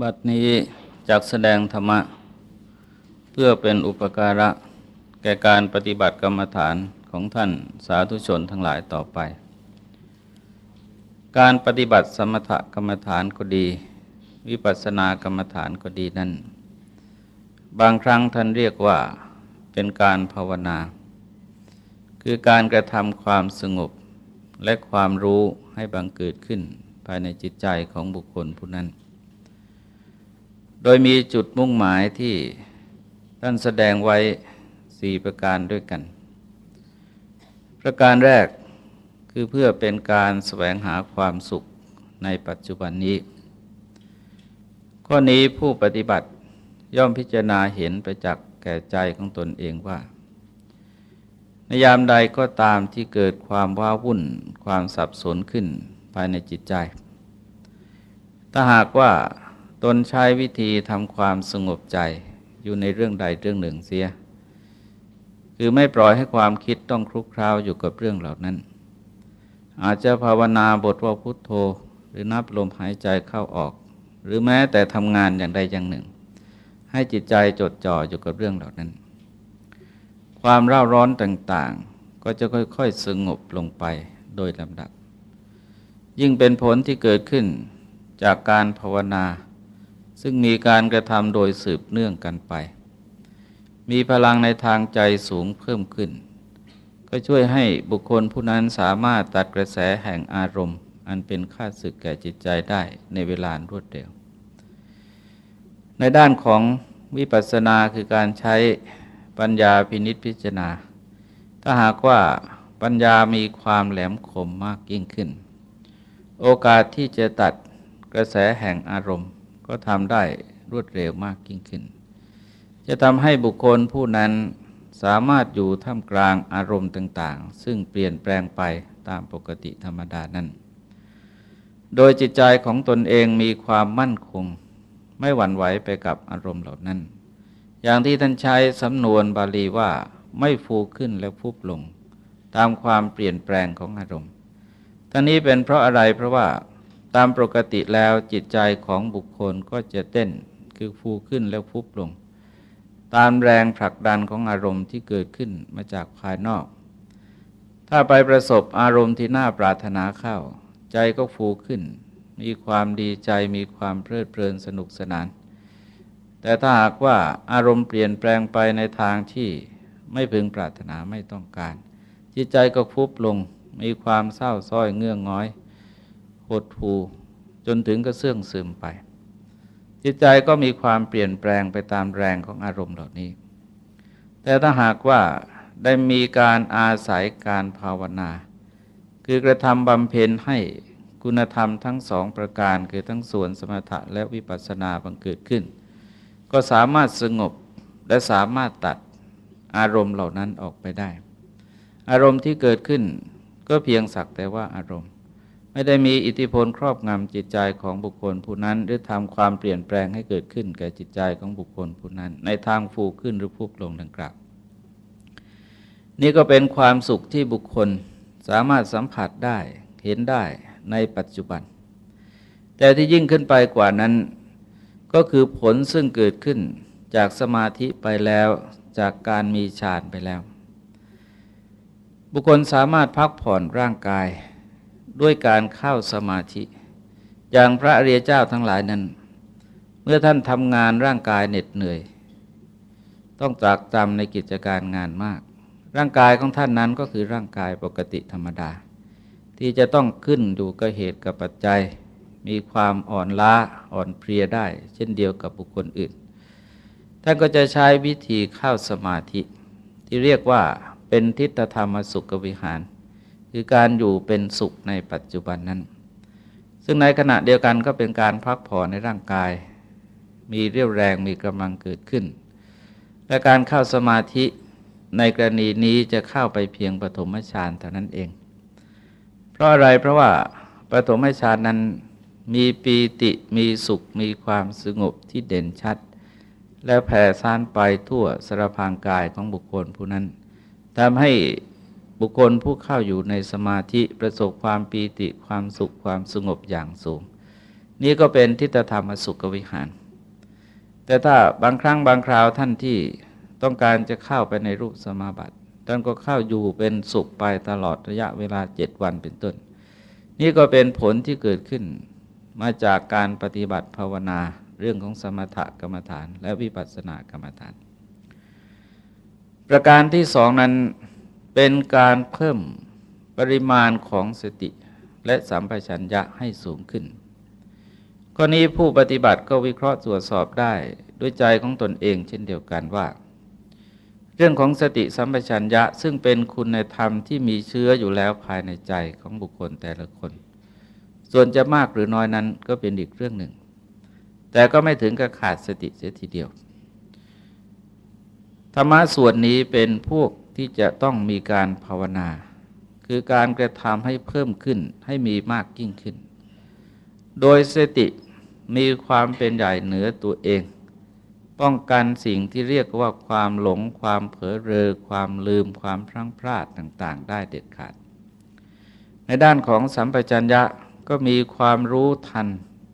บัดนี้จากแสดงธรรมะ เพื่อเป็นอุปการะ แก่การปฏิบัติกรรมฐานของท่านสาธุชนทั้งหลายต่อไป การปฏิบัติสมถกรรมฐานก็ดี วิปัสสนากรรมฐานก็ดีนั้นบางครั้งท่านเรียกว่าเป็นการภาวนา คือการกระทำความสงบและความรู้ให้บังเกิดขึ้นภายในจิตใจของบุคคลผู้นั้น โดยมีจุดมุ่งหมายที่ท่านแสดงไว้สี่ประการด้วยกัน ประการแรกคือเพื่อเป็นการแสวงหาความสุขในปัจจุบันนี้ ข้อนี้ผู้ปฏิบัติย่อมพิจารณาเห็นไปจากแก่ใจของตนเองว่า ในยามใดก็ตามที่เกิดความว้าวุ่น ความสับสนขึ้นภายในจิตใจ ถ้าหากว่า ตนใช้วิธีทำความสงบใจอยู่ในเรื่องใดเรื่องหนึ่งเสีย คือไม่ปล่อยให้ความคิดต้องคลุกคล้าวอยู่กับเรื่องเหล่านั้น อาจจะภาวนาบทว่าพุทโธ หรือนับลมหายใจเข้าออก หรือแม้แต่ทำงานอย่างใดอย่างหนึ่ง ให้จิตใจจดจ่ออยู่กับเรื่องเหล่านั้น ความร่าร้อนต่างๆ ก็จะค่อยๆสงบลงไปโดยลำดับ ยิ่งเป็นผลที่เกิดขึ้นจากการภาวนา ซึ่งมีการกระทำโดยสืบเนื่องกันไป มีพลังในทางใจสูงเพิ่มขึ้น ก็ช่วยให้บุคคลผู้นั้นสามารถตัดกระแสแห่งอารมณ์ อันเป็นค่าศึกแก่จิตใจได้ในเวลารวดเร็ว ในด้านของวิปัสสนาคือการใช้ปัญญาพินิษพิจารณา ถ้าหากว่าปัญญามีความแหลมคมมากยิ่งขึ้น โอกาสที่จะตัดกระแสแห่งอารมณ์ ก็ทำได้รวดเร็วมากยิ่งขึ้น จะทำให้บุคคลผู้นั้นสามารถอยู่ท่ามกลางอารมณ์ต่าง ๆ ซึ่งเปลี่ยนแปลงไปตามปกติธรรมดานั้น โดยจิตใจของตนเองมีความมั่นคง ไม่หวั่นไหวไปกับอารมณ์เหล่านั้น อย่างที่ท่านใช้สำนวนบาลีว่าไม่ฟูขึ้นและฟุบลง ตามความเปลี่ยนแปลงของอารมณ์ทั้งนี้เป็นเพราะอะไรเพราะว่า ตามปกติแล้วจิตใจของบุคคลก็จะเต้นคือฟูขึ้นแล้วฟุบลง ตามแรงผลักดันของอารมณ์ที่เกิดขึ้นมาจากภายนอก ถ้าไปประสบอารมณ์ที่น่าปรารถนาเข้า ใจก็ฟูขึ้น มีความดีใจมีความเพลิดเพลินสนุกสนาน แต่ถ้าหากว่าอารมณ์เปลี่ยนแปลงไปในทางที่ไม่พึงปรารถนาไม่ต้องการ จิตใจก็ฟุบลง มีความเศร้าส้อยเงื่องง้อย หดหูจนถึงก็เสื่องซึมไป จิตใจก็มีความเปลี่ยนแปลงไปตามแรงของอารมณ์เหล่านี้ แต่ถ้าหากว่าได้มีการอาศัยการภาวนา คือกระทำบำเพ็ญให้คุณธรรมทั้งสองประการคือทั้งส่วนสมถะและวิปัสสนาบังเกิดขึ้น ก็สามารถสงบและสามารถตัดอารมณ์เหล่านั้นออกไปได้ อารมณ์ที่เกิดขึ้นก็เพียงสักแต่ว่าอารมณ์ ไม่ได้มีอิทธิพลครอบงำจิตใจของบุคคลผู้นั้น หรือทำความเปลี่ยนแปลงให้เกิดขึ้นแก่จิตใจของบุคคลผู้นั้น ในทางฟูขึ้นหรือพุบลงดังกล่าวนี่ก็เป็นความสุขที่บุคคลสามารถสัมผัสได้เห็นได้ในปัจจุบัน แต่ที่ยิ่งขึ้นไปกว่านั้น ก็คือผลซึ่งเกิดขึ้นจากสมาธิไปแล้วจากการมีฌานไปแล้ว บุคคลสามารถพักผ่อนร่างกาย ด้วยการเข้าสมาธิ อย่างพระอริยเจ้าทั้งหลายนั้น เมื่อท่านทำงานร่างกายเหน็ดเหนื่อย ต้องตรากจำในกิจการงานมาก ร่างกายของท่านนั้นก็คือร่างกายปกติธรรมดา ที่จะต้องขึ้นดูกับเหตุกับปัจจัย มีความอ่อนล้าอ่อนเพลียได้ เช่นเดียวกับบุคคลอื่น ท่านก็จะใช้วิธีเข้าสมาธิ ที่เรียกว่าเป็นทิฏฐธรรมสุขวิหาร คือการอยู่เป็นสุขในปัจจุบันนั้น ซึ่งในขณะเดียวกันก็เป็นการพักผ่อนในร่างกาย มีเรี่ยวแรงมีกำลังเกิดขึ้น และการเข้าสมาธิในกรณีนี้จะเข้าไปเพียงปฐมฌานเท่านั้นเอง เพราะอะไรเพราะว่าปฐมฌานนั้นมีปีติมีสุขมีความสงบที่เด่นชัด และแผ่ซ่านไปทั่วสารพางกายของบุคคลผู้นั้นทำให้ บุคคลผู้เข้าอยู่ในสมาธิประสบความปีติความสุขความสงบอย่างสูง นี่ก็เป็นทิฏฐธรรมสุขวิหาร แต่ถ้าบางครั้งบางคราวท่านที่ต้องการจะเข้าไปในรูปสมาบัติท่านก็เข้าอยู่เป็นสุขไปตลอดระยะเวลาเจ็ดวันเป็นต้น นี่ก็เป็นผลที่เกิดขึ้นมาจากการปฏิบัติภาวนาเรื่องของสมถกรรมฐาน และวิปัสสนากรรมฐาน ประการที่สองนั้น เป็นการเพิ่มปริมาณของสติและสัมปชัญญะให้สูงขึ้นข้อนี้ผู้ปฏิบัติก็วิเคราะห์ตรวจสอบได้ด้วยใจของตนเองเช่นเดียวกันว่า เรื่องของสติสัมปชัญญะซึ่งเป็นคุณธรรมที่มีเชื้ออยู่แล้วภายในใจของบุคคลแต่ละคน ส่วนจะมากหรือน้อยนั้นก็เป็นอีกเรื่องหนึ่ง แต่ก็ไม่ถึงกับขาดสติเสียทีเดียวธรรมะส่วนนี้เป็นพวกที่จะต้องมีการภาวนา คือการกระทำให้เพิ่มขึ้นให้มีมากยิ่งขึ้น โดยสติมีความเป็นใหญ่เหนือตัวเอง ป้องกันสิ่งที่เรียกว่าความหลง ความเผลอเรอ ความลืม ความพลั้งพลาดต่าง ๆ ได้เด็ดขาด ในด้านของสัมปชัญญะก็มีความรู้ทัน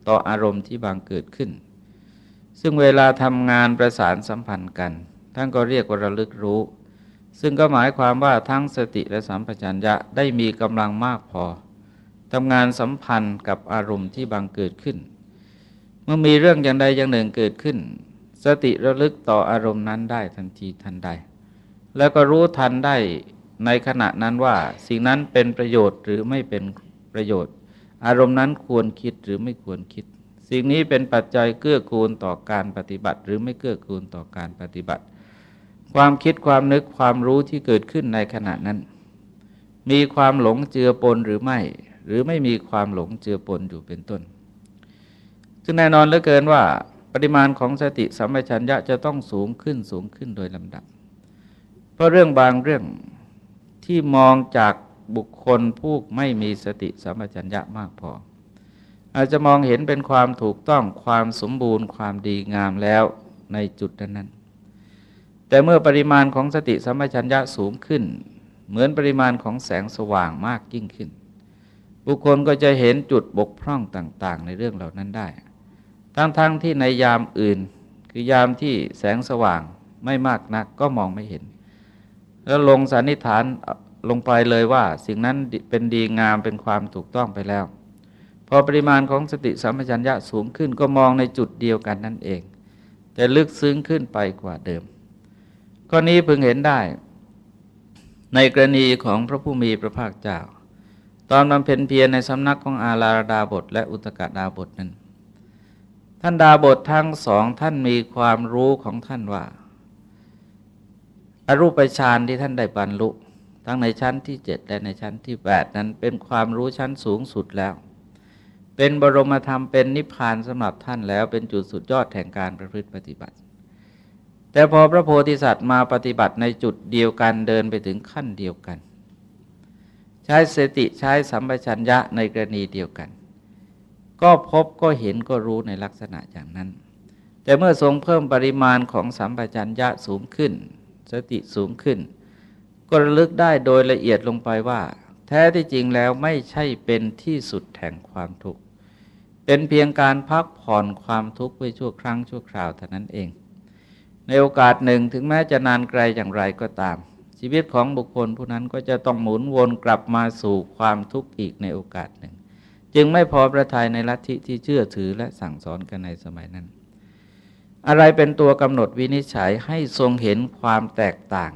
ต่ออารมณ์ที่บางเกิดขึ้น ซึ่งเวลาทำงานประสานสัมพันธ์กัน ท่านก็เรียกว่าระลึกรู้ ซึ่งก็หมายความว่าทั้งสติและสัมปชัญญะได้มีกำลังมากพอทำงานสัมพันธ์กับอารมณ์ที่บางเกิดขึ้น เมื่อมีเรื่องอย่างใดอย่างหนึ่งเกิดขึ้น สติระลึกต่ออารมณ์นั้นได้ทันทีทันใด แล้วก็รู้ทันได้ในขณะนั้นว่าสิ่งนั้นเป็นประโยชน์หรือไม่เป็นประโยชน์ อารมณ์นั้นควรคิดหรือไม่ควรคิด สิ่งนี้เป็นปัจจัยเกื้อกูลต่อการปฏิบัติ หรือไม่เกื้อกูลต่อการปฏิบัติ ความคิดความนึกความรู้ที่เกิดขึ้นในขณะนั้น มีความหลงเจือปนหรือไม่ หรือไม่มีความหลงเจือปนอยู่เป็นต้น ซึ่งแน่นอนเหลือเกินว่าปริมาณของสติสัมปชัญญะจะต้องสูงขึ้นสูงขึ้นโดยลำดับ เพราะเรื่องบางเรื่องที่มองจากบุคคลผู้ไม่มีสติสัมปชัญญะมากพอ อาจจะมองเห็นเป็นความถูกต้องความสมบูรณ์ความดีงามแล้วในจุดนั้น แต่เมื่อปริมาณของสติสัมปชัญญะสูงขึ้น เหมือนปริมาณของแสงสว่างมากยิ่งขึ้น บุคคลก็จะเห็นจุดบกพร่องต่างๆ ในเรื่องเหล่านั้นได้ ทั้งๆทที่ในยามอื่น คือยามที่แสงสว่างไม่มากนักก็มองไม่เห็น แล้วลงสันนิษฐานลงไปเลยว่า สิ่งนั้นเป็นดีงามเป็นความถูกต้องไปแล้ว พอปริมาณของสติสัมปชัญญะสูงขึ้นก็มองในจุดเดียวกันนั่นเอง แต่ลึกซึ้งขึ้นไปกว่าเดิม ข้อนี้พึงเห็นได้ ในกรณีของพระผู้มีพระภาคเจ้า ตอนบำเพ็ญเพียรในสำนักของอาลาดาบท และอุตกดาบทนั้น ท่านดาบททั้งสองท่านมีความรู้ของท่านว่าอารูปฌานที่ท่านได้บรรลุ ทั้งในชั้นที่เจ็ดและในชั้นที่แปดนั้นเป็นความรู้ชั้นสูงสุดแล้ว เป็นบรมธรรมเป็นนิพพานสำหรับท่านแล้วเป็นจุดสุดยอดแห่งการประพฤติปฏิบัติ แต่พอพระโพธิสัตว์มาปฏิบัติในจุดเดียวกันเดินไปถึงขั้นเดียวกัน ใช้สติใช้สัมปชัญญะในกรณีเดียวกัน ก็พบก็เห็นก็รู้ในลักษณะอย่างนั้น แต่เมื่อทรงเพิ่มปริมาณของสัมปชัญญะสูงขึ้น สติสูงขึ้น ก็ระลึกได้โดยละเอียดลงไปว่า แท้ที่จริงแล้วไม่ใช่เป็นที่สุดแห่งความทุกข์เป็นเพียงการพักผ่อนความทุกข์ไว้ชั่วครั้งชั่วคราวเท่านั้นเอง ในโอกาสหนึ่งถึงแม้จะนานไกลอย่างไรก็ตาม ชีวิตของบุคคลผู้นั้นก็จะต้องหมุนวนกลับมาสู่ความทุกข์อีกในโอกาสหนึ่ง จึงไม่พอประทัยในลัทธิที่เชื่อถือและสั่งสอนกันในสมัยนั้น อะไรเป็นตัวกำหนดวินิจฉัยให้ทรงเห็นความแตกต่าง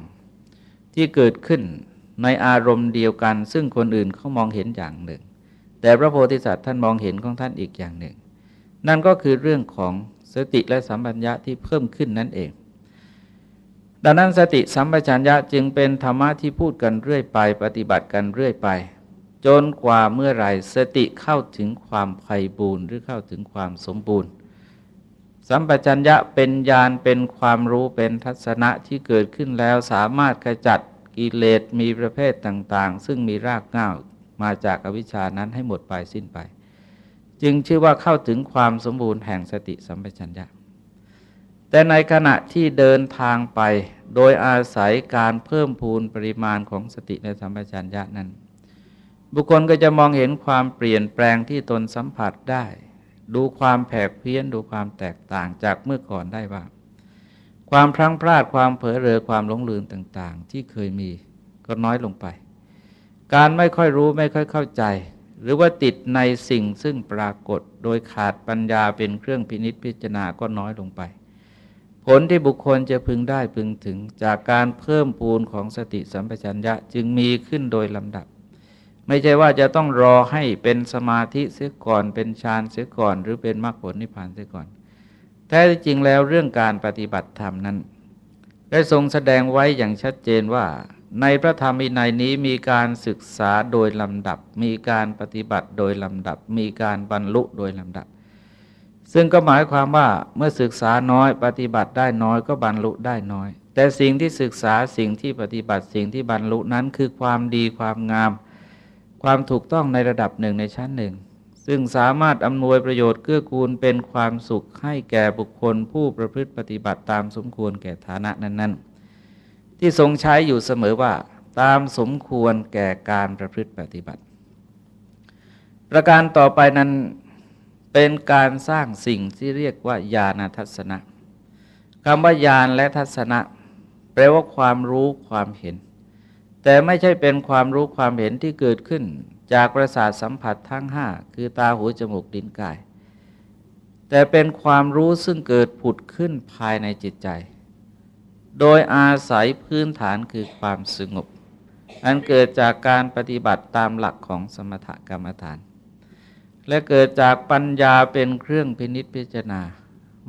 ที่เกิดขึ้นในอารมณ์เดียวกัน ซึ่งคนอื่นเขามองเห็นอย่างหนึ่ง แต่พระโพธิสัตว์ท่านมองเห็นของท่านอีกอย่างหนึ่ง นั่นก็คือเรื่องของสติและสัมปัญญะที่เพิ่มขึ้นนั่นเอง ดังนั้นสติสัมปชัญญะจึงเป็นธรรมะที่พูดกันเรื่อยไป ปฏิบัติกันเรื่อยไป จนกว่าเมื่อไรสติเข้าถึงความไพ่บูรณ์หรือเข้าถึงความสมบูรณ์ สัมปชัญญะเป็นญาณเป็นความรู้เป็นทัศนะที่เกิดขึ้นแล้วสามารถขจัดกิเลสมีประเภทต่างๆ ซึ่งมีรากเหง้ามาจากอวิชานั้นให้หมดไปสิ้นไป จึงชื่อว่าเข้าถึงความสมบูรณ์แห่งสติสัมปชัญญะ แต่ในขณะที่เดินทางไปโดยอาศัยการเพิ่มพูนปริมาณของสติในสัมปชัญญะนั้น บุคคลก็จะมองเห็นความเปลี่ยนแปลงที่ตนสัมผัสได้ ดูความแผกเพี้ยนดูความแตกต่างจากเมื่อก่อนได้ว่าความพลั้งพลาดความเผลอเรอความหลงลืมต่างๆ ที่เคยมีก็น้อยลงไป การไม่ค่อยรู้ไม่ค่อยเข้าใจ หรือว่าติดในสิ่งซึ่งปรากฏ โดยขาดปัญญาเป็นเครื่องพินิษพิจารณาก็น้อยลงไป ผลที่บุคคลจะพึงได้พึงถึงจากการเพิ่มปูนของสติสัมปชัญญะจึงมีขึ้นโดยลำดับ ไม่ใช่ว่าจะต้องรอให้เป็นสมาธิเสียก่อนเป็นฌานเสียก่อน หรือเป็นมรรคผลนิพพานเสียก่อน แท้จริงแล้วเรื่องการปฏิบัติธรรมนั้น ได้ทรงแสดงไว้อย่างชัดเจนว่า ในพระธรรมอินัยนี้มีการศึกษาโดยลำดับ มีการปฏิบัติโดยลำดับ มีการบรรลุโดยลำดับ ซึ่งก็หมายความว่าเมื่อศึกษาน้อยปฏิบัติได้น้อยก็บรรลุได้น้อย แต่สิ่งที่ศึกษาสิ่งที่ปฏิบัติสิ่งที่บรรลุนั้นคือความดีความงาม ความถูกต้องในระดับหนึ่งในชั้นหนึ่ง ซึ่งสามารถอำนวยประโยชน์เกื้อกูลเป็นความสุขให้แก่บุคคลผู้ประพฤติปฏิบัติตามสมควรแก่ฐานะนั้นๆ ที่ทรงใช้อยู่เสมอว่าตามสมควรแก่การประพฤติปฏิบัติ ประการต่อไปนั้น เป็นการสร้างสิ่งที่เรียกว่าญาณทัศนะคำว่าญาณและทัศนะ แปลว่าความรู้ความเห็น แต่ไม่ใช่เป็นความรู้ความเห็นที่เกิดขึ้น จากประสาทสัมผัสทั้งห้าคือตาหูจมูกลิ้นกาย แต่เป็นความรู้ซึ่งเกิดผุดขึ้นภายในจิตใจ โดยอาศัยพื้นฐานคือความสงบ อันเกิดจากการปฏิบัติตามหลักของสมถกรรมฐาน และเกิดจากปัญญาเป็นเครื่องพินิษพิจารณา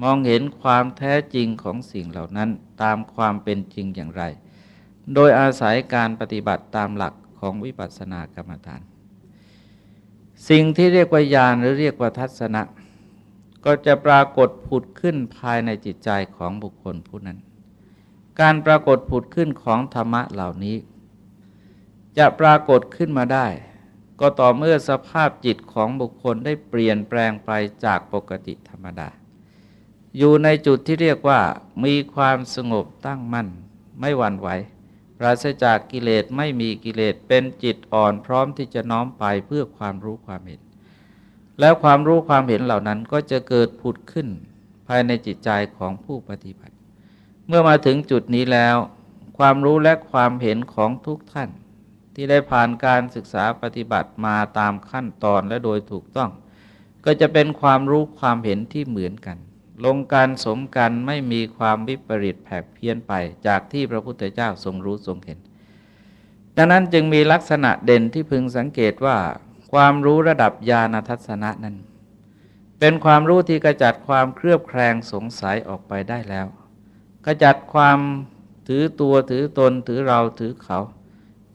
มองเห็นความแท้จริงของสิ่งเหล่านั้นตามความเป็นจริงอย่างไร โดยอาศัยการปฏิบัติตามหลักของวิปัสสนากรรมฐาน สิ่งที่เรียกว่าญาณหรือเรียกว่าทัศนะ ก็จะปรากฏผุดขึ้นภายในจิตใจของบุคคลผู้นั้น การปรากฏผุดขึ้นของธรรมะเหล่านี้ จะปรากฏขึ้นมาได้ ก็ต่อเมื่อสภาพจิตของบุคคลได้เปลี่ยนแปลงไปจากปกติธรรมดา อยู่ในจุดที่เรียกว่า มีความสงบตั้งมั่น ไม่หวั่นไหวปราศจากกิเลสไม่มีกิเลสเป็นจิตอ่อนพร้อมที่จะน้อมไปเพื่อความรู้ความเห็น แล้วความรู้ความเห็นเหล่านั้นก็จะเกิดผุดขึ้น ภายในจิตใจของผู้ปฏิบัติ เมื่อมาถึงจุดนี้แล้ว ความรู้และความเห็นของทุกท่าน ที่ได้ผ่านการศึกษาปฏิบัติมาตามขั้นตอนและโดยถูกต้อง ก็จะเป็นความรู้ความเห็นที่เหมือนกัน ลงการสมกันไม่มีความวิปริตแผกเพี้ยนไปจากที่พระพุทธเจ้าทรงรู้ทรงเห็น ดังนั้นจึงมีลักษณะเด่นที่พึงสังเกตว่า ความรู้ระดับญาณทัศนะนั้น เป็นความรู้ที่กระจัดความเครือบแคลงสงสัยออกไปได้แล้วกระจัดความถือตัวถือตนถือเราถือเขา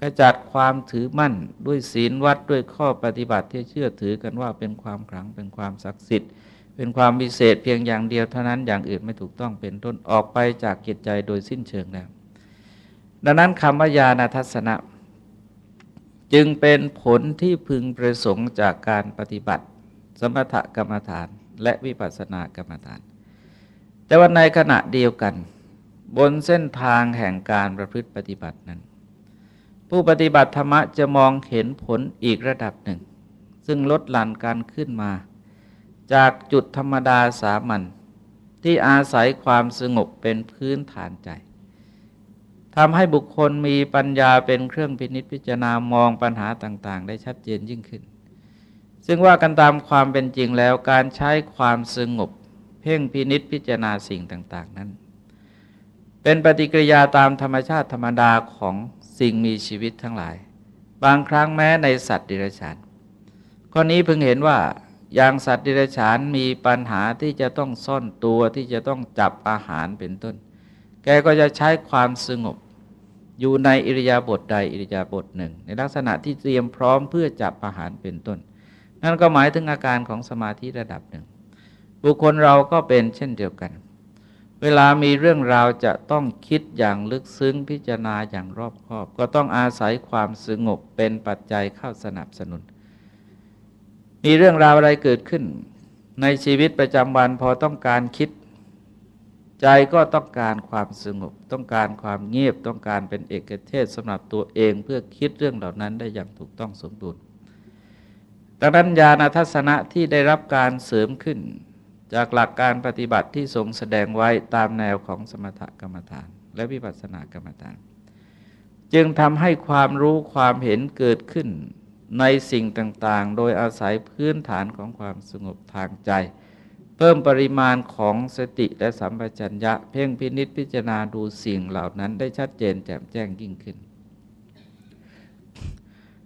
กระจัดความถือมั่นด้วยศีลวัดด้วยข้อปฏิบัติที่เชื่อถือกันว่าเป็นความขลังเป็นความศักดิ์สิทธิ์ เป็นความพิเศษเพียงอย่างเดียวเท่านั้นอย่างอื่นไม่ถูกต้องเป็นต้นออกไปจากจิตใจโดยสิ้นเชิงแล้วดังนั้นคำว่ายาณทัศนะจึงเป็นผลที่พึงประสงค์จากการปฏิบัติ สมถกรรมฐานและวิปัสสนากรรมฐาน แต่ว่าในขณะเดียวกัน บนเส้นทางแห่งการประพฤติปฏิบัตินั้น ผู้ปฏิบัติธรรมะจะมองเห็นผลอีกระดับหนึ่ง ซึ่งลดหลั่นการขึ้นมา จากจุดธรรมดาสามัญที่อาศัยความสงบเป็นพื้นฐานใจทำให้บุคคลมีปัญญาเป็นเครื่องพินิจพิจารณามองปัญหาต่างๆ ได้ชัดเจนยิ่งขึ้น ซึ่งว่ากันตามความเป็นจริงแล้วการใช้ความสงบ เพ่งพินิจพิจารณาสิ่งต่าง ๆ นั้น เป็นปฏิกิริยาตามธรรมชาติธรรมดาของ สิ่งมีชีวิตทั้งหลาย บางครั้งแม้ในสัตว์ดิเรัจฉานข้อนี้เพิ่งเห็นว่าอย่างสัตว์ดิเรกชันมีปัญหาที่จะต้องซ่อนตัวที่จะต้องจับอาหารเป็นต้น แกก็จะใช้ความสงบ อยู่ในอิริยาบถใดอิริยาบถหนึ่ง ในลักษณะที่เตรียมพร้อมเพื่อจับอาหารเป็นต้น นั่นก็หมายถึงอาการของสมาธิระดับหนึ่ง บุคคลเราก็เป็นเช่นเดียวกัน เวลามีเรื่องราวจะต้องคิดอย่างลึกซึ้งพิจารณาอย่างรอบคอบ ก็ต้องอาศัยความสงบเป็นปัจจัยเข้าสนับสนุน มีเรื่องราวอะไรเกิดขึ้น ในชีวิตประจำวันพอต้องการคิด ใจก็ต้องการความสงบ ต้องการความเงียบต้องการเป็นเอกเทศสำหรับตัวเองเพื่อคิดเรื่องเหล่านั้นได้อย่างถูกต้องสมบูรณ์ดังนั้นญาณทัศนะที่ได้รับการเสริมขึ้น จากหลักการปฏิบัติที่ทรงแสดงไว้ตามแนวของสมถกรรมฐาน และวิปัสสนากรรมฐาน จึงทำให้ความรู้ความเห็นเกิดขึ้นในสิ่งต่างๆ โดยอาศัยพื้นฐานของความสงบทางใจ เพิ่มปริมาณของสติและสัมปชัญญะ เพ่งพินิษพิจารณาดูสิ่งเหล่านั้นได้ชัดเจนแจ่มแจ้งยิ่งขึ้น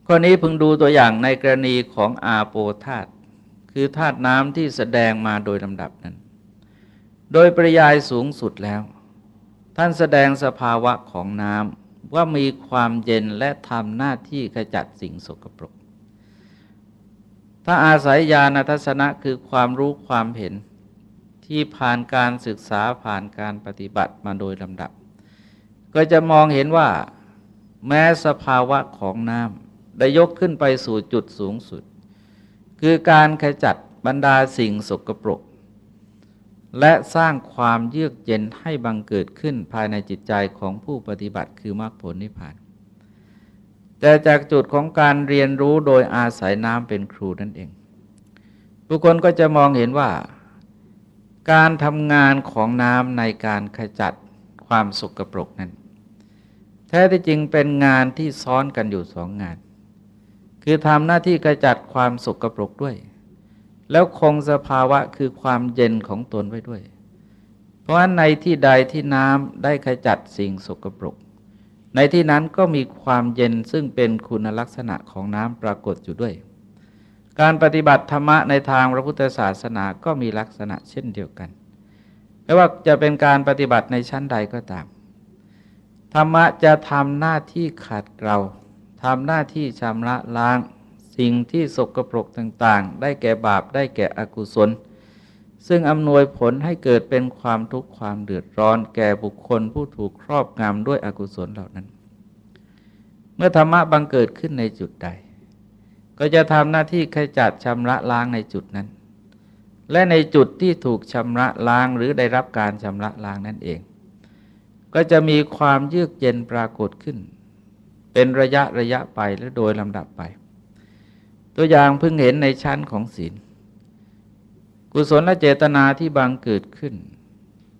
ข้อนี้พึงดูตัวอย่างในกรณีของอาโปธาต คือธาตุน้ำที่แสดงมาโดยลำดับนั้น โดยปริยายสูงสุดแล้ว ท่านแสดงสภาวะของน้ำว่ามีความเย็นและทำหน้าที่ขจัดสิ่งสกปรก ถ้าอาศัยญาณทัศนะคือความรู้ความเห็นที่ผ่านการศึกษาผ่านการปฏิบัติมาโดยลำดับ ก็จะมองเห็นว่า แม้สภาวะของน้ำได้ยกขึ้นไปสู่จุดสูงสุด คือการขจัดบรรดาสิ่งสกปรก และสร้างความเยือกเย็นให้บังเกิดขึ้นภายในจิตใจของผู้ปฏิบัติคือมรรคผลนิพพาน แต่จากจุดของการเรียนรู้โดยอาศัยน้ำเป็นครูนั่นเองบุคคลก็จะมองเห็นว่า การทำงานของน้ำในการขจัดความสกปรกนั้น แท้ที่จริงเป็นงานที่ซ้อนกันอยู่สองงาน คือทำหน้าที่กระจัดความสกรปรกด้วย แล้วคงสภาวะคือความเย็นของตนไว้ด้วย เพราะฉะนั้นในที่ใดที่น้ำได้ขจัดสิ่งสกรปรก ในที่นั้นก็มีความเย็นซึ่งเป็นคุณลักษณะของน้ำปรากฏอยู่ด้วย การปฏิบัติธรรมะในทางพระพุทธศาสนาก็มีลักษณะเช่นเดียวกันไม่ว่าจะเป็นการปฏิบัติในชั้นใดก็ตาม ธรรมะจะทำหน้าที่ขัดเกลา ทำหน้าที่ชำระล้าง สิ่งที่สกปรกต่างๆ ได้แก่บาปได้แก่อกุศล ซึ่งอำนวยผลให้เกิดเป็นความทุกข์ความเดือดร้อน แก่บุคคลผู้ถูกครอบงำด้วยอกุศลเหล่านั้น เมื่อธรรมะบังเกิดขึ้นในจุดใด ก็จะทำหน้าที่ขจัดชำระล้างในจุดนั้น และในจุดที่ถูกชำระล้างหรือได้รับการชำระล้างนั่นเอง ก็จะมีความเยือกเย็นปรากฏขึ้น เป็นระยะระยะไปและโดยลำดับไป ตัวอย่างเพิ่งเห็นในชั้นของศีล กุศลและเจตนาที่บังเกิดขึ้น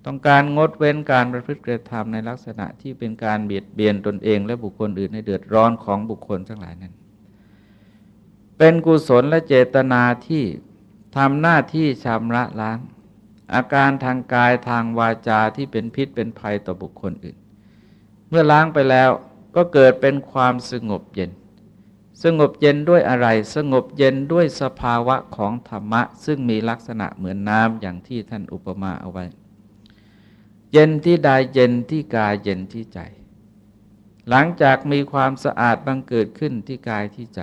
ต้องการงดเว้นการประพฤติกระทำในลักษณะที่เป็นการเบียดเบียนตนเอง และบุคคลอื่นในเดือดร้อนของบุคคลทั้งหลายนั้น เป็นกุศลและเจตนาที่ทำหน้าที่ชำระล้าง อาการทางกายทางวาจาที่เป็นพิษเป็นภัยต่อบุคคลอื่น เมื่อล้างไปแล้ว ก็เกิดเป็นความสงบเย็น สงบเย็นด้วยอะไร สงบเย็นด้วยสภาวะของธรรมะ ซึ่งมีลักษณะเหมือนน้ำอย่างที่ท่านอุปมาเอาไว้ เย็นที่ใดเย็นที่กายเย็นที่ใจ หลังจากมีความสะอาดบังเกิดขึ้นที่กายที่ใจ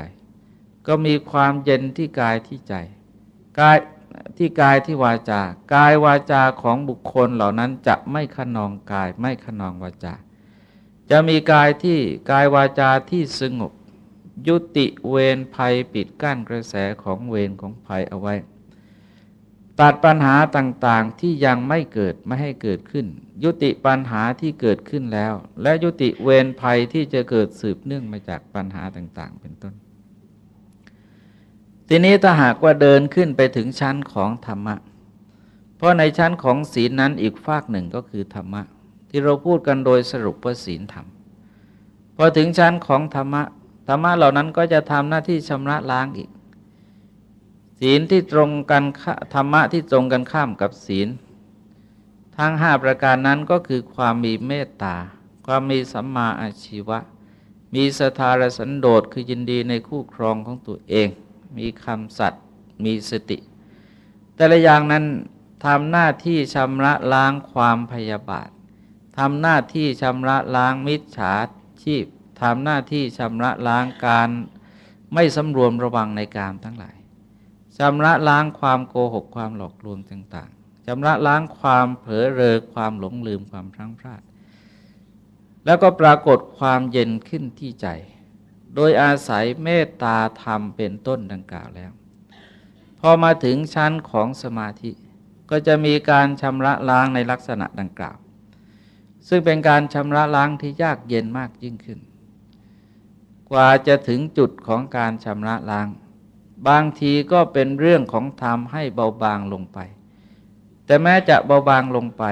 ก็มีความเย็นที่กายที่ใจกายที่กายที่วาจากายวาจาของบุคคลเหล่านั้นจะไม่ขนองกายไม่ขนองวาจา จะมีกายที่กายวาจาที่สงบ ยุติเวรภัยปิดกั้นกระแสของเวรของภัยเอาไว้ ตัดปัญหาต่างๆที่ยังไม่เกิดไม่ให้เกิดขึ้น ยุติปัญหาที่เกิดขึ้นแล้ว และยุติเวรภัยที่จะเกิดสืบเนื่องมาจากปัญหาต่างๆ เป็นต้น ทีนี้ถ้าหากว่าเดินขึ้นไปถึงชั้นของธรรมะ เพราะในชั้นของศีลนั้นอีกฝากหนึ่งก็คือธรรมะ ที่เราพูดกันโดยสรุปว่าศีลธรรมพอถึงชั้นของธรรมะธรรมะเหล่านั้นก็จะทำหน้าที่ชำระล้างอีก ศีลที่ตรงกันธรรมะที่ตรงกันข้ามกับศีล ทั้งห้าประการนั้นก็คือความมีเมตตา ความมีสัมมาอาชีวะ มีสถารสันโดษคือยินดีในคู่ครองของตัวเอง มีคำสัตย์มีสติ แต่ละอย่างนั้นทำหน้าที่ชำระล้างความพยาบาท ทำหน้าที่ชำระล้างมิจฉาชีพทำหน้าที่ชำระล้างการไม่สำรวมระวังในการทั้งหลายชำระล้างความโกหกความหลอกลวงต่างๆชำระล้างความเผลอเรอความหลงลืมความพลั้งพลาด แล้วก็ปรากฏความเย็นขึ้นที่ใจ โดยอาศัยเมตตาธรรมเป็นต้นดังกล่าวแล้ว พอมาถึงชั้นของสมาธิ ก็จะมีการชำระล้างในลักษณะดังกล่าว ซึ่งเป็นการชำระล้างที่ยากเย็นมากยิ่งขึ้น กว่าจะถึงจุดของการชำระล้าง บางทีก็เป็นเรื่องของธรรมให้เบาบางลงไป แต่แม้จะเบาบางลงไป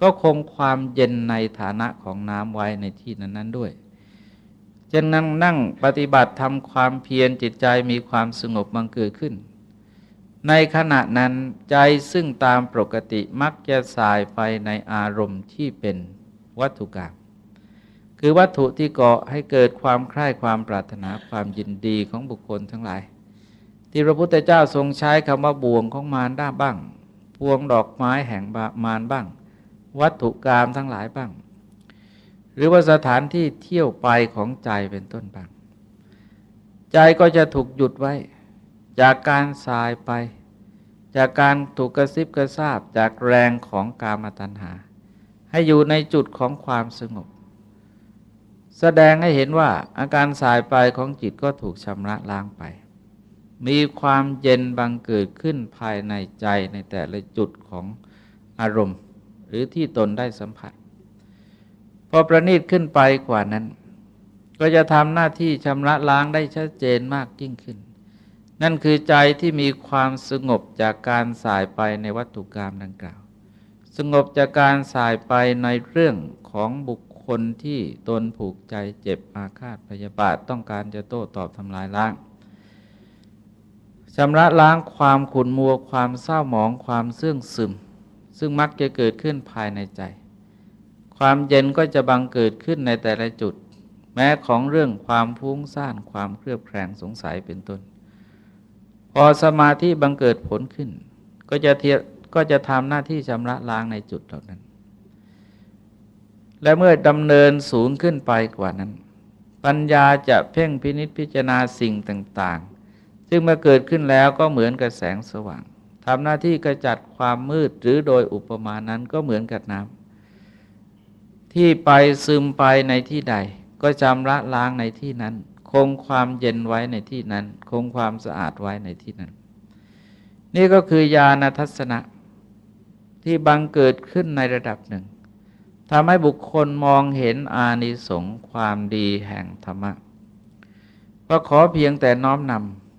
ก็คงความเย็นในฐานะของน้ำไว้ในที่นั้นๆด้วยจะนั่งนั่งปฏิบัติทำความเพียรจิตใจมีความสงบบังเกิดขึ้น ในขณะนั้นใจซึ่งตามปกติมักจะสายไปในอารมณ์ที่เป็น วัตถุกรรมคือวัตถุที่ก่อให้เกิดความใคร่ความปรารถนาความยินดีของบุคคลทั้งหลาย ที่พระพุทธเจ้าทรงใช้คำว่าบ่วงของมารด้าบ้าง พวงดอกไม้แห่งมารบ้าง วัตถุกรรมทั้งหลายบ้าง หรือว่าสถานที่เที่ยวไปของใจเป็นต้นบ้าง ใจก็จะถูกหยุดไว้ จากการสายไป จากการถูกกระซิบกระซาบจากแรงของกามตัณหา ให้อยู่ในจุดของความสงบ แสดงให้เห็นว่าอาการสายไปของจิตก็ถูกชำระล้างไป มีความเย็นบังเกิดขึ้นภายในใจในแต่ละจุดของอารมณ์ หรือที่ตนได้สัมผัส พอประณีตขึ้นไปกว่านั้น ก็จะทำหน้าที่ชำระล้างได้ชัดเจนมากยิ่งขึ้น นั่นคือใจที่มีความสงบจากการสายไปในวัตถุกรรมดังกล่าว สงบจากการสายไปในเรื่องของบุคคลที่ตนผูกใจเจ็บอาฆาตพยาบาทต้องการจะโต้ตอบทำลายล้างชำระล้างความขุ่นมัวความเศร้าหมองความเสื่องซึม ซึ่งมักจะเกิดขึ้นภายในใจ ความเย็นก็จะบังเกิดขึ้นในแต่ละจุด แม้ของเรื่องความพุ่งซ่านความเครือบแคลงสงสัยเป็นต้น พอสมาธิบังเกิดผลขึ้น ก็จะเท ก็จะทำหน้าที่ชำระล้างในจุดเหล่านั้น และเมื่อดำเนินสูงขึ้นไปกว่านั้น ปัญญาจะเพ่งพินิษพิจารณาสิ่งต่างๆ ซึ่งเมื่อเกิดขึ้นแล้วก็เหมือนกับแสงสว่างทำหน้าที่กระจัดความมืดหรือโดยอุปมานั้นก็เหมือนกับน้ำที่ไปซึมไปในที่ใด ก็จำระล้างในที่นั้น คงความเย็นไว้ในที่นั้น คงความสะอาดไว้ในที่นั้น นี่ก็คือญาณทัศนะ ที่บังเกิดขึ้นในระดับหนึ่งทำให้บุคคลมองเห็นอานิสงส์ความดีแห่งธรรมะก็ขอเพียงแต่น้อมน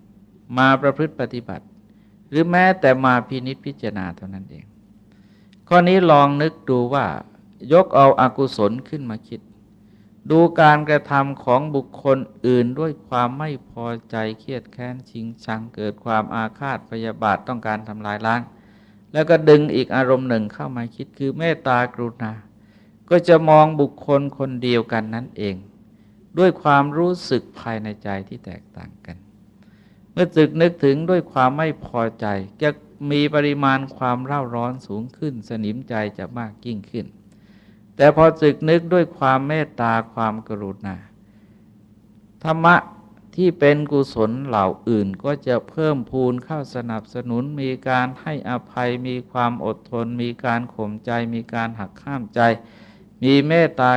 ำมาประพฤติปฏิบัติ หรือแม้แต่มาพินิจพิจารณาเท่านั้นเอง ข้อนี้ลองนึกดูว่ายกเอาอากุศลขึ้นมาคิด ดูการกระทำของบุคคลอื่นด้วยความไม่พอใจเครียดแค้นชิงชังเกิดความอาฆาตพยาบาทต้องการทำลายล้าง แล้วก็ดึงอีกอารมณ์หนึ่งเข้ามาคิดคือเมตตากรุณา ก็จะมองบุคคลคนเดียวกันนั่นเอง ด้วยความรู้สึกภายในใจที่แตกต่างกัน เมื่อจึกนึกถึงด้วยความไม่พอใจจะมีปริมาณความเร่าร้อนสูงขึ้น สนิมใจจะมากยิ่งขึ้น แต่พอจึกนึกด้วยความเมตตาความกรุณาธรรมะ ที่เป็นกุศลเหล่าอื่นก็จะเพิ่มพูนเข้าสนับสนุนมีการให้อภัยมีความอดทน มีการข่มใจ มีการหักข้ามใจ มีเมตตา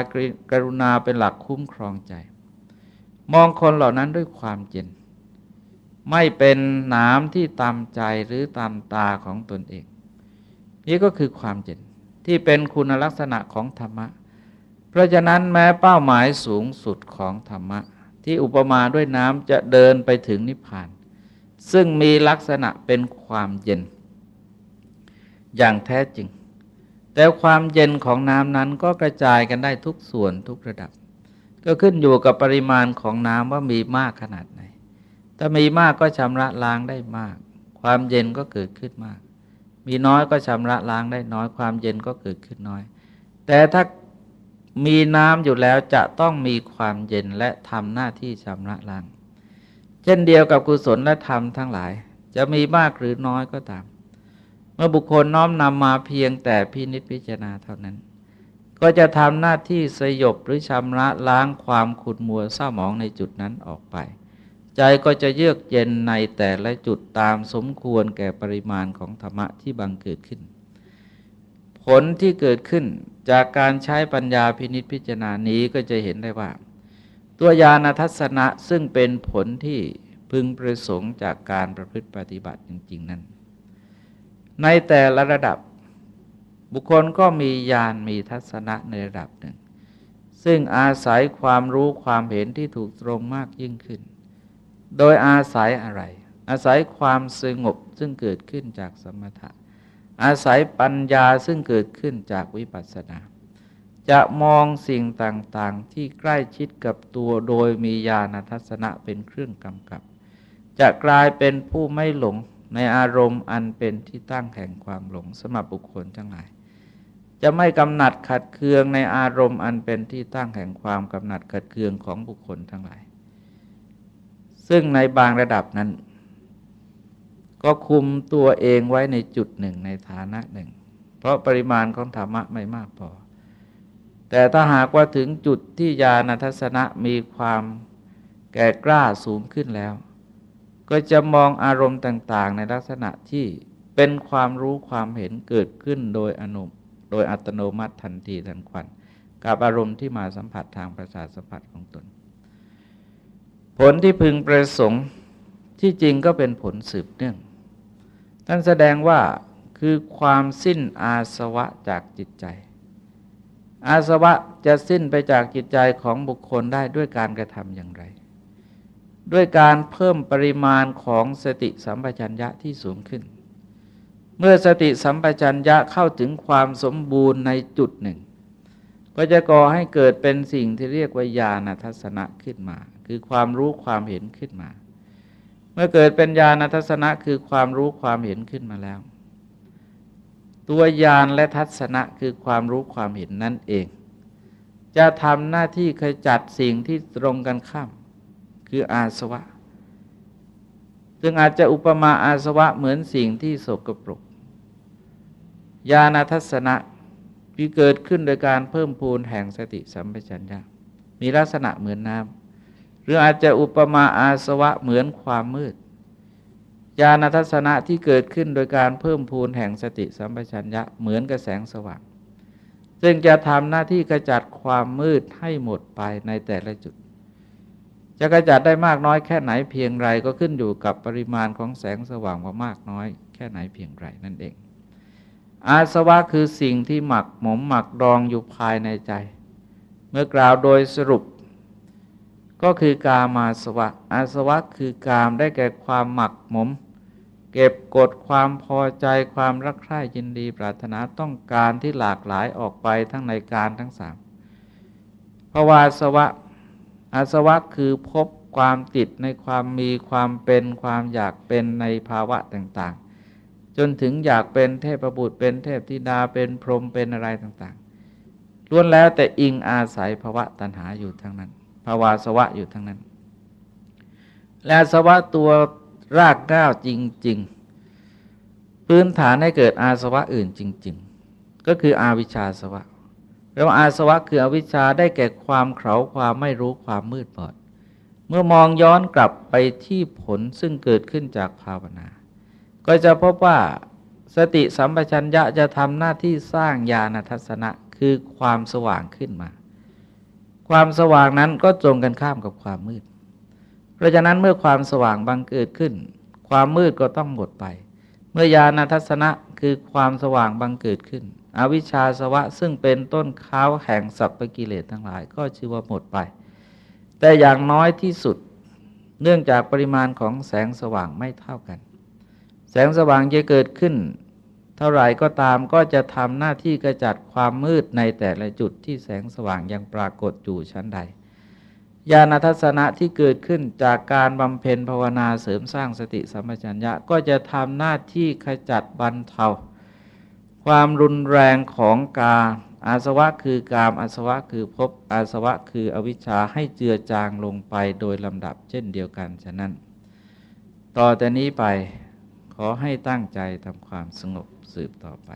กรุณาเป็นหลักคุ้มครองใจ มองคนเหล่านั้นด้วยความเย็น ไม่เป็นน้ำที่ตามใจหรือตามตาของตนเอง นี่ก็คือความเย็นที่เป็นคุณลักษณะของธรรมะ เพราะฉะนั้นแม้เป้าหมายสูงสุดของธรรมะ ที่อุปมาด้วยน้ำจะเดินไปถึงนิพพาน ซึ่งมีลักษณะเป็นความเย็น อย่างแท้จริง แต่ความเย็นของน้ำนั้นก็กระจายกันได้ทุกส่วนทุกระดับ ก็ขึ้นอยู่กับปริมาณของน้ำว่ามีมากขนาดไหน ถ้ามีมากก็ชำระล้างได้มาก ความเย็นก็เกิดขึ้นมาก มีน้อยก็ชำระล้างได้น้อย ความเย็นก็เกิดขึ้นน้อย แต่ถ้า มีน้ำอยู่แล้วจะต้องมีความเย็นและทำหน้าที่ชำระล้าง เช่นเดียวกับกุศลและธรรมทั้งหลาย จะมีมากหรือน้อยก็ตาม เมื่อบุคคลน้อมนำมาเพียงแต่พินิจพิจารณาเท่านั้น ก็จะทำหน้าที่สยบหรือชำระล้างความขุดมัวเศร้าหมองในจุดนั้นออกไป ใจก็จะเยือกเย็นในแต่ละจุดตามสมควรแก่ปริมาณของธรรมะที่บังเกิดขึ้น ผลที่เกิดขึ้นจากการใช้ปัญญาพินิจพิจารณานี้ก็จะเห็นได้ว่า ตัวยานทัศนะซึ่งเป็นผลที่พึงประสงค์จากการประพฤติปฏิบัติจริง ๆ นั้น ในแต่ละระดับบุคคลก็มีญาณมีทัศนะในระดับหนึ่ง ซึ่งอาศัยความรู้ความเห็นที่ถูกตรงมากยิ่งขึ้น โดยอาศัยอะไร อาศัยความสงบซึ่งเกิดขึ้นจากสมถะ อาศัยปัญญาซึ่งเกิดขึ้นจากวิปัสสนา จะมองสิ่งต่างๆ ที่ใกล้ชิดกับตัวโดยมีญาณทัศนะเป็นเครื่องกำกับ จะกลายเป็นผู้ไม่หลงในอารมณ์อันเป็นที่ตั้งแห่งความหลงสมบบุคคลทั้งหลาย จะไม่กำหนัดขัดเคืองในอารมณ์อันเป็นที่ตั้งแห่งความกำหนัดขัดเคืองของบุคคลทั้งหลาย ซึ่งในบางระดับนั้น ก็คุมตัวเองไว้ในจุดหนึ่งในฐานะหนึ่ง เพราะปริมาณของธรรมะไม่มากพอ แต่ถ้าหากว่าถึงจุดที่ญาณทัศนะมีความแก่กล้าสูงขึ้นแล้ว ก็จะมองอารมณ์ต่าง ๆ ในลักษณะที่เป็นความรู้ความเห็นเกิดขึ้นโดยอนุโดยอัตโนมัติทันทีทันควัน กับอารมณ์ที่มาสัมผัสทางประสาทสัมผัสของตน ผลที่พึงประสงค์ที่จริงก็เป็นผลสืบเนื่อง ท่านแสดงว่าคือความสิ้นอาสวะจากจิตใจ อาสวะจะสิ้นไปจากจิตใจของบุคคลได้ด้วยการกระทำอย่างไร ด้วยการเพิ่มปริมาณของสติสัมปชัญญะที่สูงขึ้น เมื่อสติสัมปชัญญะเข้าถึงความสมบูรณ์ในจุดหนึ่ง ก็จะก่อให้เกิดเป็นสิ่งที่เรียกว่าญาณทัศนะขึ้นมา คือความรู้ความเห็นขึ้นมา เมื่อเกิดเป็นญาณทัศนะคือความรู้ความเห็นขึ้นมาแล้ว ตัวญาณและทัศนะคือความรู้ความเห็นนั่นเอง จะทำหน้าที่ขจัดสิ่งที่ตรงกันข้าม คืออาสวะ ซึ่งอาจจะอุปมาอาสวะเหมือนสิ่งที่โสกปรกญาณทัศนะที่เกิดขึ้นโดยการเพิ่มพูนแห่งสติสัมปชัญญะมีลักษณะเหมือนน้ำ หรืออาจจะอุปมาอาสวะเหมือนความมืด ญาณทัศนะที่เกิดขึ้นโดยการเพิ่มพูนแห่งสติสัมปชัญญะเหมือนกับแสงสว่าง ซึ่งจะทำหน้าที่กระจัดความมืดให้หมดไปในแต่ละจุด จะกระจัดได้มากน้อยแค่ไหนเพียงไรก็ขึ้นอยู่กับปริมาณของแสงสว่างว่ามากน้อยแค่ไหนเพียงไรนั่นเอง อาสวะคือสิ่งที่หมักหมมหมักดองอยู่ภายในใจ เมื่อกล่าวโดยสรุป ก็คือกามาสวะ อาสวะคือกามได้แก่ความหมักหมม เก็บกดความพอใจความรักใคร่ยินดีปรารถนาต้องการที่หลากหลายออกไปทั้งในการทั้งสามภาวาสวะ อาสวะคือพบความติดในความมีความเป็นความอยากเป็นในภาวะต่างๆ จนถึงอยากเป็นเทพบุตรเป็นเทพธิดาเป็นพรหมเป็นอะไรต่างๆล้วนแล้วแต่อิงอาศัยภาวะตัณหาอยู่ทั้งนั้น ภาวะสวะอยู่ทั้งนั้น และสวะตัวรากก้าวจริง ๆ พื้นฐานให้เกิดอาสวะอื่นจริง ๆ ก็คืออาวิชชาสวะแปลว่าอาสวะคืออวิชชาได้แก่ความเขาความไม่รู้ความมืดบอด เมื่อมองย้อนกลับไปที่ผลซึ่งเกิดขึ้นจากภาวนา ก็จะพบว่าสติสัมปชัญญะจะทำหน้าที่สร้างญาณทัศนะคือความสว่างขึ้นมา ความสว่างนั้นก็ตรงกันข้ามกับความมืด เพราะฉะนั้นเมื่อความสว่างบังเกิดขึ้น ความมืดก็ต้องหมดไป เมื่อญาณทัศนะคือความสว่างบังเกิดขึ้น อวิชชาสวะซึ่งเป็นต้นข้าวแห่งสัพพกิเลสทั้งหลาย ก็ชื่อว่าหมดไป แต่อย่างน้อยที่สุด เนื่องจากปริมาณของแสงสว่างไม่เท่ากัน แสงสว่างจะเกิดขึ้น ท่าไหร่ก็ตามก็จะทำหน้าที่กระจัดความมืดในแต่ละจุดที่แสงสว่างยังปรากฏอยู่ชั้นใด ญาณทัศนะที่เกิดขึ้นจากการบำเพ็ญภาวนาเสริมสร้างสติสัมปชัญญะก็จะทำหน้าที่ขจัดบรรเทาความรุนแรงของกาอาสวะคือกามอาสวะคือภพอาสวะคืออวิชชาให้เจือจางลงไปโดยลำดับเช่นเดียวกันฉะนั้น ต่อแต่นี้ไปขอให้ตั้งใจทำความสงบ สืบต่อไป